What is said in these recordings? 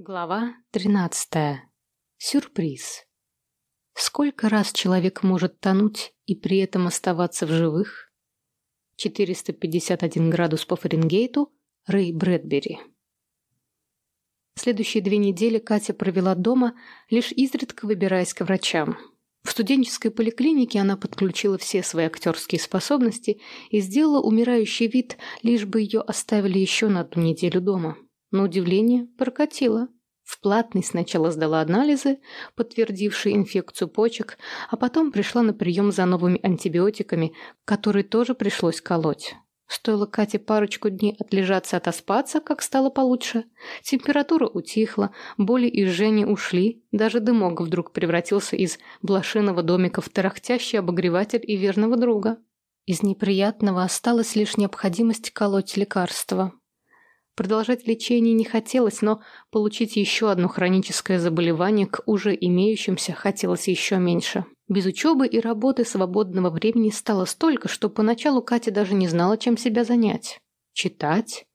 Глава 13. Сюрприз. Сколько раз человек может тонуть и при этом оставаться в живых? 451 градус по Фаренгейту. Рэй Брэдбери. Следующие две недели Катя провела дома, лишь изредка выбираясь к врачам. В студенческой поликлинике она подключила все свои актерские способности и сделала умирающий вид, лишь бы ее оставили еще на одну неделю дома. На удивление, прокатило. В платный сначала сдала анализы, подтвердившие инфекцию почек, а потом пришла на прием за новыми антибиотиками, которые тоже пришлось колоть. Стоило Кате парочку дней отлежаться отоспаться, как стало получше. Температура утихла, боли и жжения ушли, даже дымок вдруг превратился из блошиного домика в тарахтящий обогреватель и верного друга. Из неприятного осталась лишь необходимость колоть лекарства. Продолжать лечение не хотелось, но получить еще одно хроническое заболевание к уже имеющимся хотелось еще меньше. Без учебы и работы свободного времени стало столько, что поначалу Катя даже не знала, чем себя занять. Читать?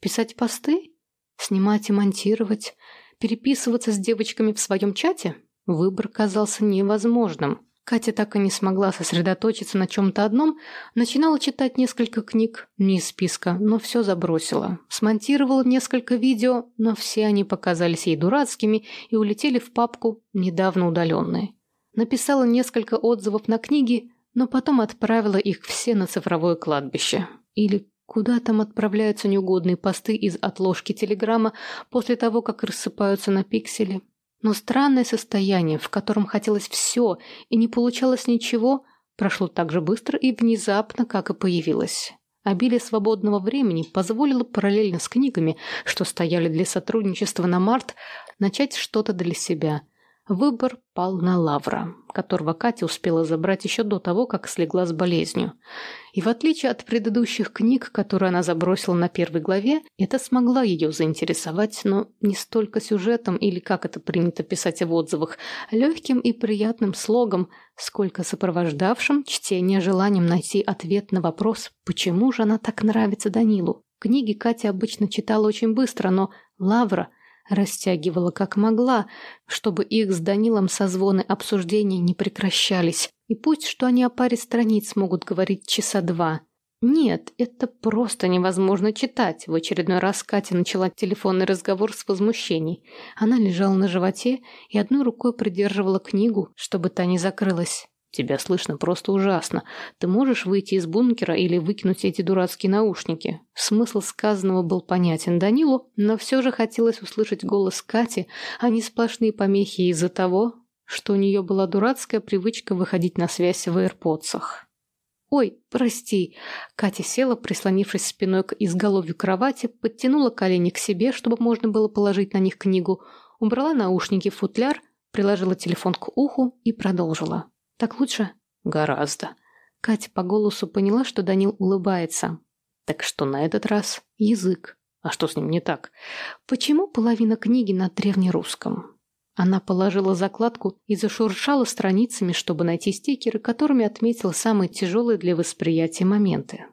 Писать посты? Снимать и монтировать? Переписываться с девочками в своем чате? Выбор казался невозможным. Катя так и не смогла сосредоточиться на чем-то одном, начинала читать несколько книг, не из списка, но все забросила. Смонтировала несколько видео, но все они показались ей дурацкими и улетели в папку, недавно удаленные. Написала несколько отзывов на книги, но потом отправила их все на цифровое кладбище. Или куда там отправляются неугодные посты из отложки телеграмма после того, как рассыпаются на пиксели. Но странное состояние, в котором хотелось все и не получалось ничего, прошло так же быстро и внезапно, как и появилось. Обилие свободного времени позволило параллельно с книгами, что стояли для сотрудничества на март, начать что-то для себя – Выбор пал на Лавра, которого Катя успела забрать еще до того, как слегла с болезнью. И в отличие от предыдущих книг, которые она забросила на первой главе, это смогла ее заинтересовать, но не столько сюжетом или, как это принято писать в отзывах, легким и приятным слогом, сколько сопровождавшим чтение желанием найти ответ на вопрос, почему же она так нравится Данилу. Книги Катя обычно читала очень быстро, но Лавра – Растягивала как могла, чтобы их с Данилом созвоны обсуждений не прекращались. И пусть, что они о паре страниц могут говорить часа два. Нет, это просто невозможно читать. В очередной раз Катя начала телефонный разговор с возмущений. Она лежала на животе и одной рукой придерживала книгу, чтобы та не закрылась. Тебя слышно просто ужасно. Ты можешь выйти из бункера или выкинуть эти дурацкие наушники?» Смысл сказанного был понятен Данилу, но все же хотелось услышать голос Кати, а не сплошные помехи из-за того, что у нее была дурацкая привычка выходить на связь в аирподсах. «Ой, прости!» Катя села, прислонившись спиной к изголовью кровати, подтянула колени к себе, чтобы можно было положить на них книгу, убрала наушники в футляр, приложила телефон к уху и продолжила. Так лучше? Гораздо. Катя по голосу поняла, что Данил улыбается. Так что на этот раз язык. А что с ним не так? Почему половина книги на древнерусском? Она положила закладку и зашуршала страницами, чтобы найти стикеры, которыми отметила самые тяжелые для восприятия моменты.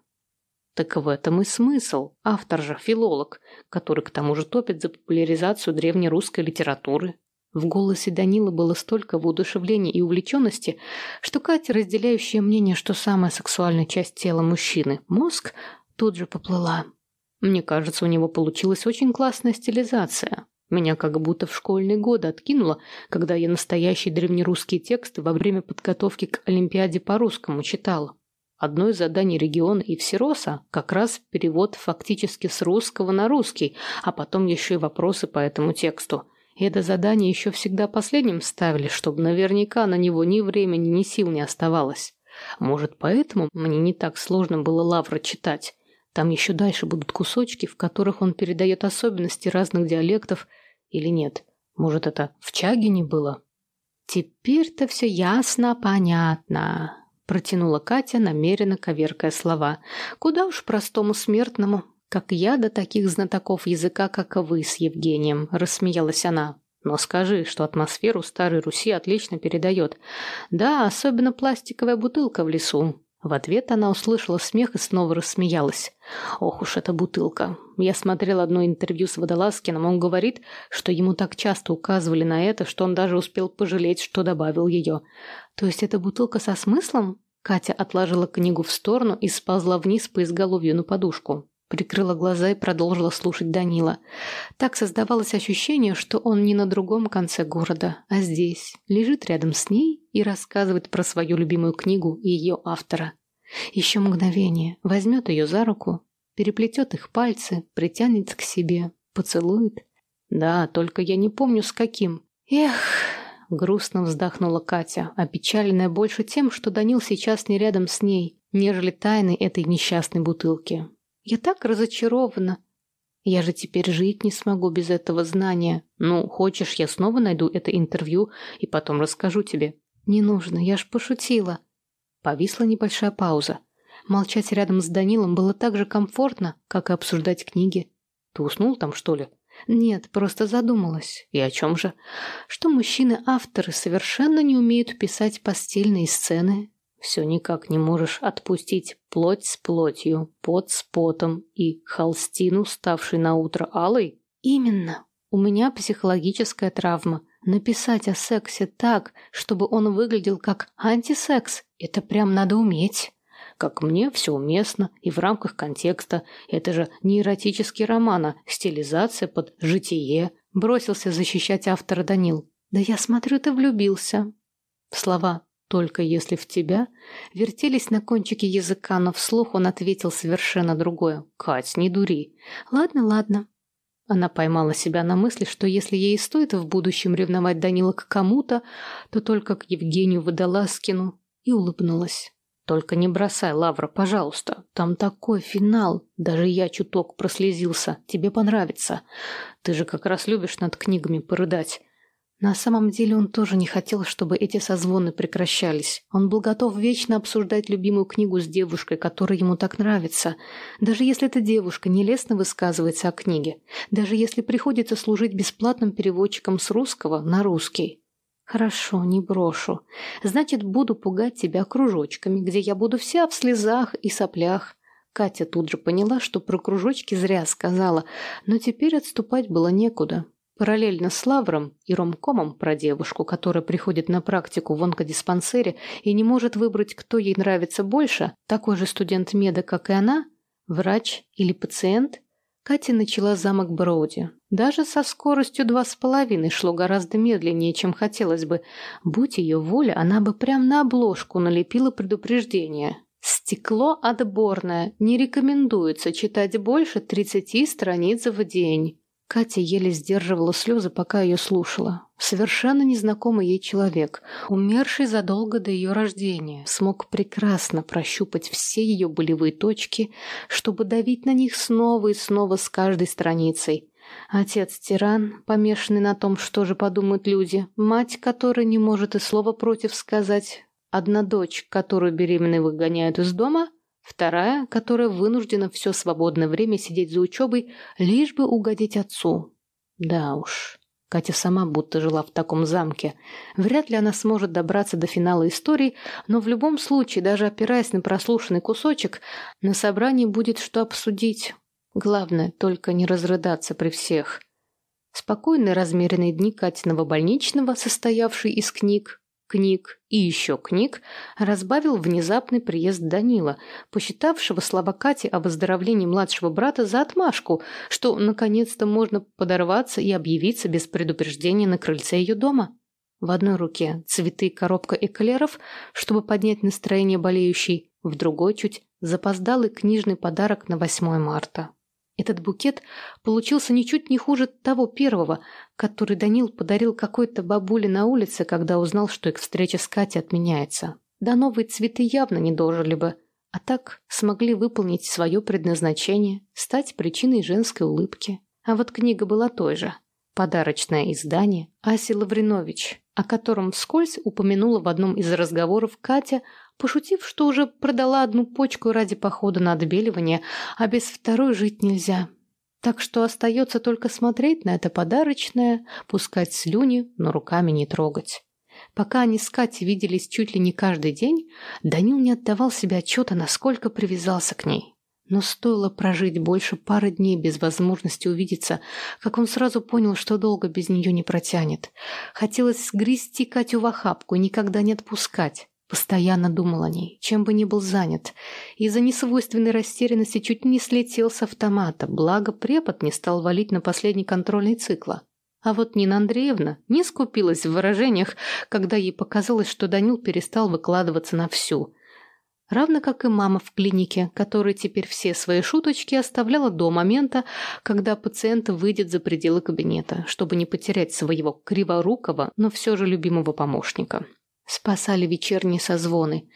Так в этом и смысл. Автор же филолог, который к тому же топит за популяризацию древнерусской литературы. В голосе Данила было столько воодушевления и увлеченности, что Катя, разделяющая мнение, что самая сексуальная часть тела мужчины – мозг, тут же поплыла. Мне кажется, у него получилась очень классная стилизация. Меня как будто в школьные годы откинуло, когда я настоящие древнерусские тексты во время подготовки к Олимпиаде по-русскому читала. Одно из заданий региона и Всероса как раз перевод фактически с русского на русский, а потом еще и вопросы по этому тексту – и это задание еще всегда последним ставили, чтобы наверняка на него ни времени, ни сил не оставалось. Может, поэтому мне не так сложно было Лавра читать. Там еще дальше будут кусочки, в которых он передает особенности разных диалектов или нет. Может, это в Чагине было? Теперь-то все ясно, понятно. Протянула Катя, намеренно коверкая слова. Куда уж простому смертному. «Как я до таких знатоков языка, как вы с Евгением», – рассмеялась она. «Но скажи, что атмосферу Старой Руси отлично передает. Да, особенно пластиковая бутылка в лесу. В ответ она услышала смех и снова рассмеялась. Ох уж эта бутылка. Я смотрел одно интервью с Водолазкиным, он говорит, что ему так часто указывали на это, что он даже успел пожалеть, что добавил ее. То есть эта бутылка со смыслом? Катя отложила книгу в сторону и сползла вниз по изголовью на подушку. Прикрыла глаза и продолжила слушать Данила. Так создавалось ощущение, что он не на другом конце города, а здесь, лежит рядом с ней и рассказывает про свою любимую книгу и ее автора. Еще мгновение, возьмет ее за руку, переплетет их пальцы, притянет к себе, поцелует. Да, только я не помню с каким. Эх, грустно вздохнула Катя, опечаленная больше тем, что Данил сейчас не рядом с ней, нежели тайной этой несчастной бутылки. Я так разочарована. Я же теперь жить не смогу без этого знания. Ну, хочешь, я снова найду это интервью и потом расскажу тебе. Не нужно, я ж пошутила. Повисла небольшая пауза. Молчать рядом с Данилом было так же комфортно, как и обсуждать книги. Ты уснул там, что ли? Нет, просто задумалась. И о чем же? Что мужчины-авторы совершенно не умеют писать постельные сцены, все никак не можешь отпустить плоть с плотью, пот с потом и холстину, ставшей на утро алой? Именно. У меня психологическая травма. Написать о сексе так, чтобы он выглядел как антисекс, это прям надо уметь. Как мне, все уместно и в рамках контекста. Это же не эротический роман, а стилизация под житие. Бросился защищать автора Данил. Да я смотрю, ты влюбился. Слова только если в тебя, вертелись на кончике языка, но вслух он ответил совершенно другое. «Кать, не дури». «Ладно, ладно». Она поймала себя на мысли, что если ей стоит в будущем ревновать Данила к кому-то, то только к Евгению Водолазкину, и улыбнулась. «Только не бросай, Лавра, пожалуйста. Там такой финал. Даже я чуток прослезился. Тебе понравится. Ты же как раз любишь над книгами порыдать. На самом деле он тоже не хотел, чтобы эти созвоны прекращались. Он был готов вечно обсуждать любимую книгу с девушкой, которая ему так нравится. Даже если эта девушка нелестно высказывается о книге. Даже если приходится служить бесплатным переводчиком с русского на русский. «Хорошо, не брошу. Значит, буду пугать тебя кружочками, где я буду вся в слезах и соплях». Катя тут же поняла, что про кружочки зря сказала, но теперь отступать было некуда. Параллельно с Лавром и ромкомом про девушку, которая приходит на практику в онкодиспансере и не может выбрать, кто ей нравится больше, такой же студент меда, как и она, врач или пациент, Катя начала замок Броуди. Даже со скоростью два с половиной шло гораздо медленнее, чем хотелось бы. Будь ее воля, она бы прямо на обложку налепила предупреждение. Стекло отборное. Не рекомендуется читать больше 30 страниц в день. Катя еле сдерживала слезы, пока ее слушала. Совершенно незнакомый ей человек, умерший задолго до ее рождения, смог прекрасно прощупать все ее болевые точки, чтобы давить на них снова и снова с каждой страницей. Отец-тиран, помешанный на том, что же подумают люди, мать, которая не может и слова против сказать, одна дочь, которую беременной выгоняют из дома — Вторая, которая вынуждена все свободное время сидеть за учебой, лишь бы угодить отцу. Да уж, Катя сама будто жила в таком замке. Вряд ли она сможет добраться до финала истории, но в любом случае, даже опираясь на прослушанный кусочек, на собрании будет что обсудить. Главное, только не разрыдаться при всех. Спокойные размеренные дни Катиного больничного, состоявшие из книг, книг и еще книг разбавил внезапный приезд Данила, посчитавшего слова Кати об оздоровлении младшего брата за отмашку, что наконец-то можно подорваться и объявиться без предупреждения на крыльце ее дома. В одной руке цветы и коробка эклеров, чтобы поднять настроение болеющей, в другой чуть запоздалый книжный подарок на 8 марта. Этот букет получился ничуть не хуже того первого, который Данил подарил какой-то бабуле на улице, когда узнал, что их встреча с Катей отменяется. Да новые цветы явно не дожили бы, а так смогли выполнить свое предназначение, стать причиной женской улыбки. А вот книга была той же. Подарочное издание Аси Лавринович, о котором вскользь упомянула в одном из разговоров Катя, пошутив, что уже продала одну почку ради похода на отбеливание, а без второй жить нельзя. Так что остается только смотреть на это подарочное, пускать слюни, но руками не трогать. Пока они с Катей виделись чуть ли не каждый день, Данил не отдавал себе отчета, насколько привязался к ней. Но стоило прожить больше пары дней без возможности увидеться, как он сразу понял, что долго без нее не протянет. Хотелось сгрести Катю в охапку и никогда не отпускать. Постоянно думал о ней, чем бы ни был занят. Из-за несвойственной растерянности чуть не слетел с автомата, благо препод не стал валить на последний контрольный цикла. А вот Нина Андреевна не скупилась в выражениях, когда ей показалось, что Данил перестал выкладываться на всю – Равно как и мама в клинике, которая теперь все свои шуточки оставляла до момента, когда пациент выйдет за пределы кабинета, чтобы не потерять своего криворукого, но все же любимого помощника. Спасали вечерние созвоны.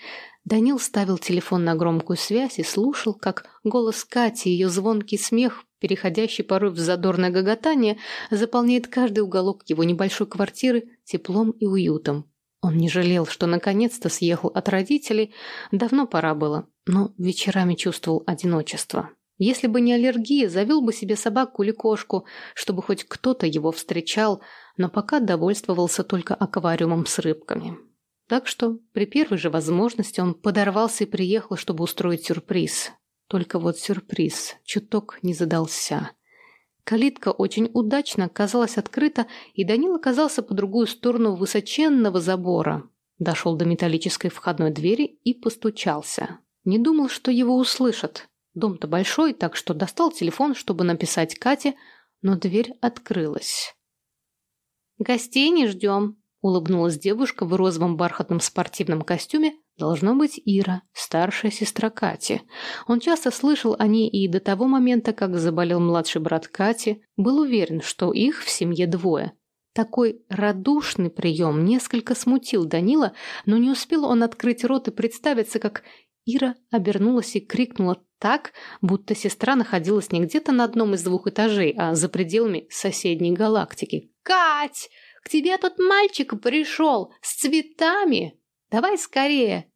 Данил ставил телефон на громкую связь и слушал, как голос Кати и ее звонкий смех, переходящий порой в задорное гоготание, заполняет каждый уголок его небольшой квартиры теплом и уютом. Он не жалел, что наконец-то съехал от родителей. Давно пора было, но вечерами чувствовал одиночество. Если бы не аллергия, завел бы себе собаку или кошку, чтобы хоть кто-то его встречал, но пока довольствовался только аквариумом с рыбками. Так что при первой же возможности он подорвался и приехал, чтобы устроить сюрприз. Только вот сюрприз чуток не задался. Калитка очень удачно оказалась открыта, и Данил оказался по другую сторону высоченного забора. Дошел до металлической входной двери и постучался. Не думал, что его услышат. Дом-то большой, так что достал телефон, чтобы написать Кате, но дверь открылась. «Гостей не ждем», — улыбнулась девушка в розовом бархатном спортивном костюме Должно быть Ира, старшая сестра Кати. Он часто слышал о ней и до того момента, как заболел младший брат Кати, был уверен, что их в семье двое. Такой радушный прием несколько смутил Данила, но не успел он открыть рот и представиться, как Ира обернулась и крикнула так, будто сестра находилась не где-то на одном из двух этажей, а за пределами соседней галактики. «Кать, к тебе тут мальчик пришел с цветами!» Давай скорее!»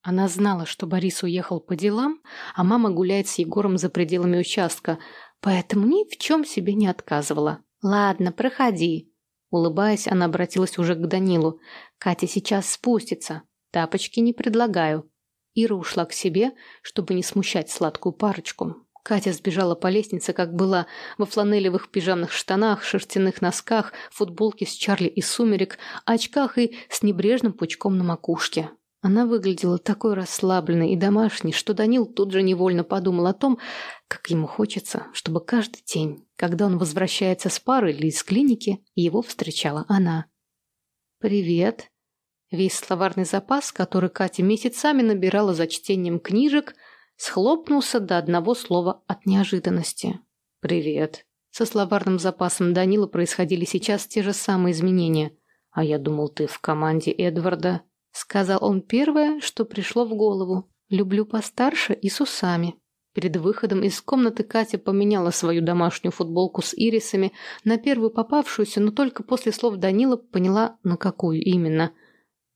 Она знала, что Борис уехал по делам, а мама гуляет с Егором за пределами участка, поэтому ни в чем себе не отказывала. «Ладно, проходи». Улыбаясь, она обратилась уже к Данилу. «Катя сейчас спустится. Тапочки не предлагаю». Ира ушла к себе, чтобы не смущать сладкую парочку. Катя сбежала по лестнице, как была, во фланелевых пижамных штанах, шерстяных носках, футболке с Чарли и сумерек, очках и с небрежным пучком на макушке. Она выглядела такой расслабленной и домашней, что Данил тут же невольно подумал о том, как ему хочется, чтобы каждый день, когда он возвращается с пары или из клиники, его встречала она. «Привет». Весь словарный запас, который Катя месяцами набирала за чтением книжек – схлопнулся до одного слова от неожиданности. «Привет». Со словарным запасом Данила происходили сейчас те же самые изменения. «А я думал, ты в команде Эдварда», — сказал он первое, что пришло в голову. «Люблю постарше и с усами». Перед выходом из комнаты Катя поменяла свою домашнюю футболку с ирисами на первую попавшуюся, но только после слов Данила поняла, на какую именно.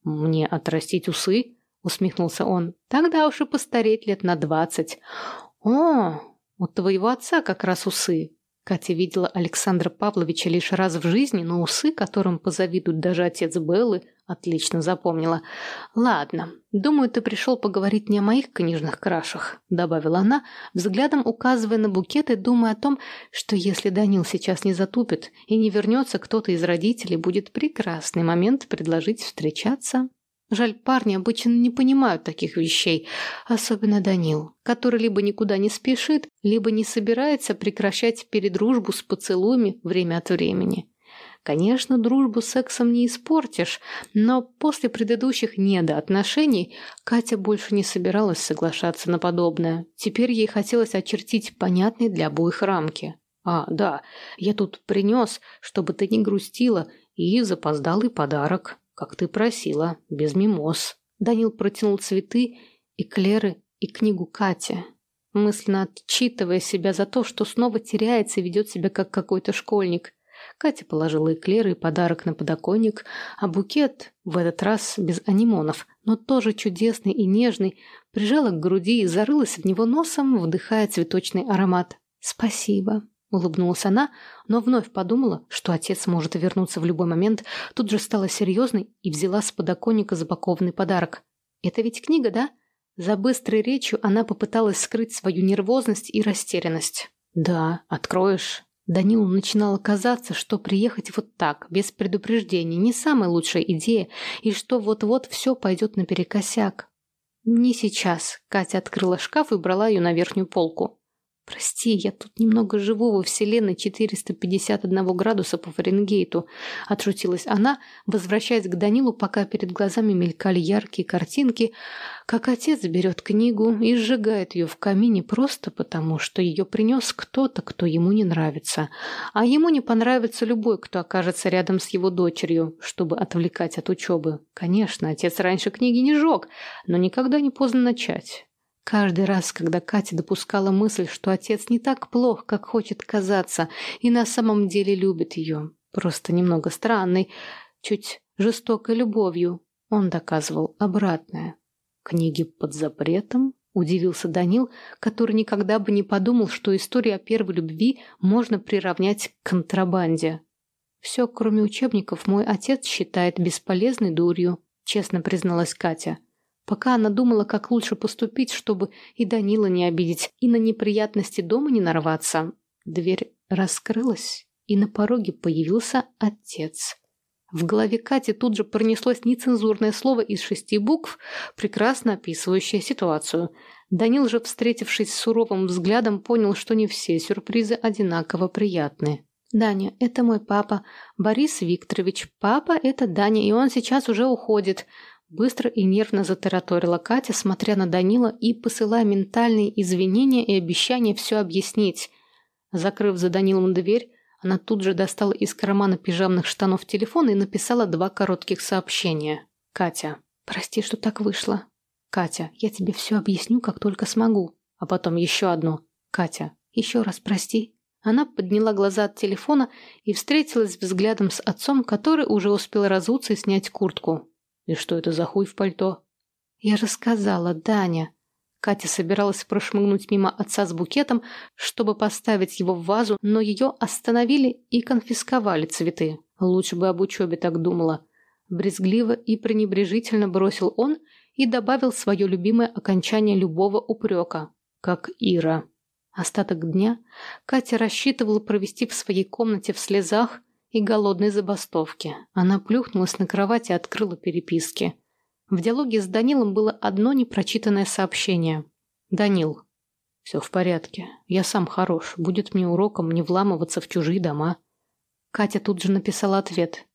«Мне отрастить усы?» Усмехнулся он. Тогда уж и постареть лет на двадцать. О, у твоего отца как раз усы. Катя видела Александра Павловича лишь раз в жизни, но усы, которым позавидует даже отец Беллы, отлично запомнила. «Ладно, думаю, ты пришел поговорить не о моих книжных крашах», — добавила она, взглядом указывая на букет и думая о том, что если Данил сейчас не затупит и не вернется кто-то из родителей, будет прекрасный момент предложить встречаться. Жаль, парни обычно не понимают таких вещей, особенно Данил, который либо никуда не спешит, либо не собирается прекращать передружбу с поцелуями время от времени. Конечно, дружбу сексом не испортишь, но после предыдущих недоотношений Катя больше не собиралась соглашаться на подобное. Теперь ей хотелось очертить понятные для обоих рамки. «А, да, я тут принес, чтобы ты не грустила, и запоздалый подарок» как ты просила, без мимоз». Данил протянул цветы, эклеры и книгу Кате, мысленно отчитывая себя за то, что снова теряется и ведет себя как какой-то школьник. Катя положила эклеры и подарок на подоконник, а букет, в этот раз без анимонов, но тоже чудесный и нежный, прижала к груди и зарылась в него носом, вдыхая цветочный аромат. «Спасибо», улыбнулась она, но вновь подумала, что отец может вернуться в любой момент, тут же стала серьезной и взяла с подоконника запакованный подарок. «Это ведь книга, да?» За быстрой речью она попыталась скрыть свою нервозность и растерянность. «Да, откроешь». Данилу начинало казаться, что приехать вот так, без предупреждения, не самая лучшая идея, и что вот-вот все пойдет наперекосяк. «Не сейчас», — Катя открыла шкаф и брала ее на верхнюю полку. «Прости, я тут немного живу во вселенной 451 градуса по Фаренгейту», — отшутилась она, возвращаясь к Данилу, пока перед глазами мелькали яркие картинки, как отец берет книгу и сжигает ее в камине просто потому, что ее принес кто-то, кто ему не нравится. А ему не понравится любой, кто окажется рядом с его дочерью, чтобы отвлекать от учебы. Конечно, отец раньше книги не жег, но никогда не поздно начать. Каждый раз, когда Катя допускала мысль, что отец не так плох, как хочет казаться, и на самом деле любит ее, просто немного странной, чуть жестокой любовью, он доказывал обратное. Книги под запретом? Удивился Данил, который никогда бы не подумал, что историю о первой любви можно приравнять к контрабанде. «Все, кроме учебников, мой отец считает бесполезной дурью», честно призналась Катя. Пока она думала, как лучше поступить, чтобы и Данила не обидеть, и на неприятности дома не нарваться, дверь раскрылась, и на пороге появился отец. В голове Кати тут же пронеслось нецензурное слово из шести букв, прекрасно описывающее ситуацию. Данил же, встретившись с суровым взглядом, понял, что не все сюрпризы одинаково приятны. «Даня, это мой папа, Борис Викторович. Папа – это Даня, и он сейчас уже уходит», Быстро и нервно затараторила Катя, смотря на Данила и посылая ментальные извинения и обещания все объяснить. Закрыв за Данилом дверь, она тут же достала из кармана пижамных штанов телефон и написала два коротких сообщения. «Катя, прости, что так вышло. Катя, я тебе все объясню, как только смогу». А потом еще одно. «Катя, еще раз прости». Она подняла глаза от телефона и встретилась взглядом с отцом, который уже успел разуться и снять куртку. И что это за хуй в пальто? Я же сказала, Даня. Катя собиралась прошмыгнуть мимо отца с букетом, чтобы поставить его в вазу, но ее остановили и конфисковали цветы. Лучше бы об учебе так думала. Брезгливо и пренебрежительно бросил он и добавил свое любимое окончание любого упрека, как Ира. Остаток дня Катя рассчитывала провести в своей комнате в слезах, и голодной забастовки. Она плюхнулась на кровать и открыла переписки. В диалоге с Данилом было одно непрочитанное сообщение. «Данил, все в порядке. Я сам хорош. Будет мне уроком не вламываться в чужие дома». Катя тут же написала ответ.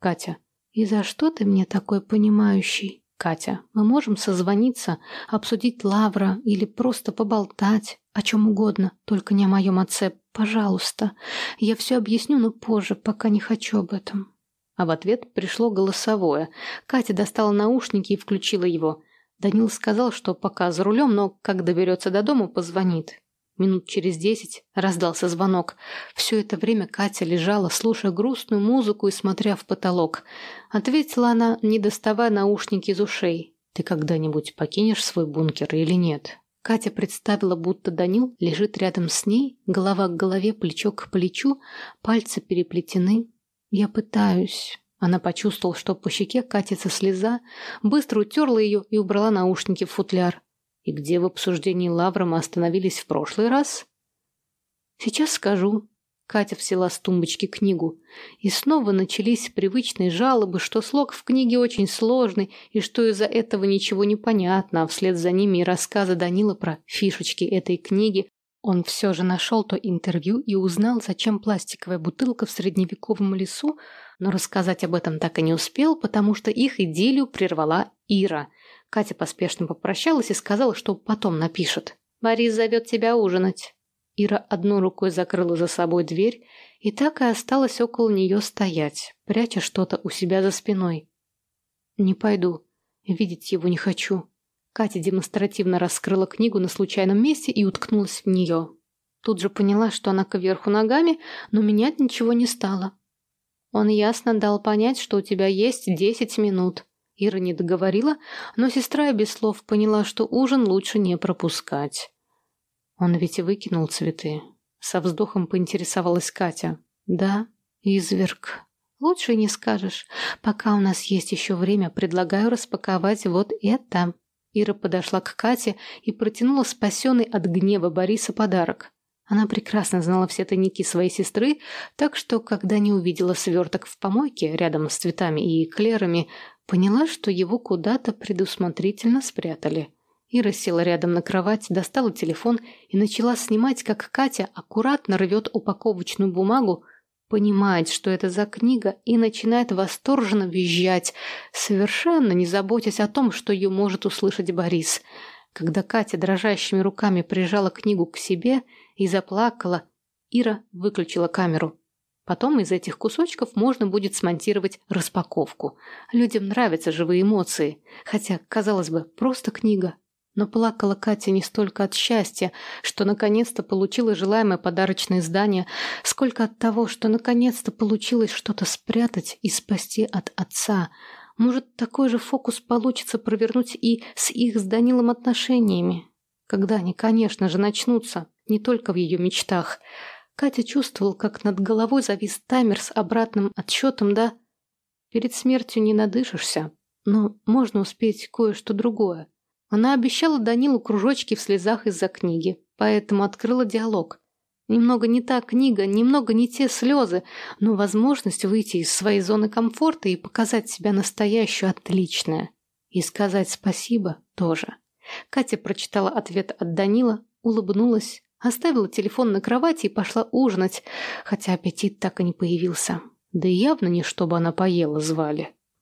«Катя, и за что ты мне такой понимающий?» «Катя, мы можем созвониться, обсудить Лавра или просто поболтать, о чем угодно, только не о моем отце. Пожалуйста. Я все объясню, но позже, пока не хочу об этом». А в ответ пришло голосовое. Катя достала наушники и включила его. Данил сказал, что пока за рулем, но как доберется до дома, позвонит. Минут через десять раздался звонок. Все это время Катя лежала, слушая грустную музыку и смотря в потолок. Ответила она, не доставая наушники из ушей. «Ты когда-нибудь покинешь свой бункер или нет?» Катя представила, будто Данил лежит рядом с ней, голова к голове, плечо к плечу, пальцы переплетены. «Я пытаюсь». Она почувствовала, что по щеке катится слеза, быстро утерла ее и убрала наушники в футляр. И где в обсуждении Лавра мы остановились в прошлый раз? Сейчас скажу. Катя взяла с тумбочки книгу. И снова начались привычные жалобы, что слог в книге очень сложный, и что из-за этого ничего не понятно, а вслед за ними и рассказы Данила про фишечки этой книги. Он все же нашел то интервью и узнал, зачем пластиковая бутылка в средневековом лесу, но рассказать об этом так и не успел, потому что их идею прервала Ира – Катя поспешно попрощалась и сказала, что потом напишет. «Борис зовет тебя ужинать». Ира одной рукой закрыла за собой дверь и так и осталась около нее стоять, пряча что-то у себя за спиной. «Не пойду. Видеть его не хочу». Катя демонстративно раскрыла книгу на случайном месте и уткнулась в нее. Тут же поняла, что она кверху ногами, но менять ничего не стала. Он ясно дал понять, что у тебя есть десять минут. Ира не договорила, но сестра без слов поняла, что ужин лучше не пропускать. Он ведь и выкинул цветы. Со вздохом поинтересовалась Катя. «Да, изверг. Лучше не скажешь. Пока у нас есть еще время, предлагаю распаковать вот это». Ира подошла к Кате и протянула спасенный от гнева Бориса подарок. Она прекрасно знала все тайники своей сестры, так что, когда не увидела сверток в помойке рядом с цветами и эклерами, поняла, что его куда-то предусмотрительно спрятали. Ира села рядом на кровать, достала телефон и начала снимать, как Катя аккуратно рвет упаковочную бумагу, понимает, что это за книга, и начинает восторженно визжать, совершенно не заботясь о том, что ее может услышать Борис. Когда Катя дрожащими руками прижала книгу к себе и заплакала, Ира выключила камеру. Потом из этих кусочков можно будет смонтировать распаковку. Людям нравятся живые эмоции, хотя, казалось бы, просто книга. Но плакала Катя не столько от счастья, что наконец-то получила желаемое подарочное издание, сколько от того, что наконец-то получилось что-то спрятать и спасти от отца. Может, такой же фокус получится провернуть и с их с Данилом отношениями. Когда они, конечно же, начнутся, не только в ее мечтах. Катя чувствовала, как над головой завис таймер с обратным отсчетом, да? Перед смертью не надышишься, но можно успеть кое-что другое. Она обещала Данилу кружочки в слезах из-за книги, поэтому открыла диалог. Немного не та книга, немного не те слезы, но возможность выйти из своей зоны комфорта и показать себя настоящую отличное. И сказать спасибо тоже. Катя прочитала ответ от Данила, улыбнулась, оставила телефон на кровати и пошла ужинать, хотя аппетит так и не появился. Да и явно не чтобы она поела звали.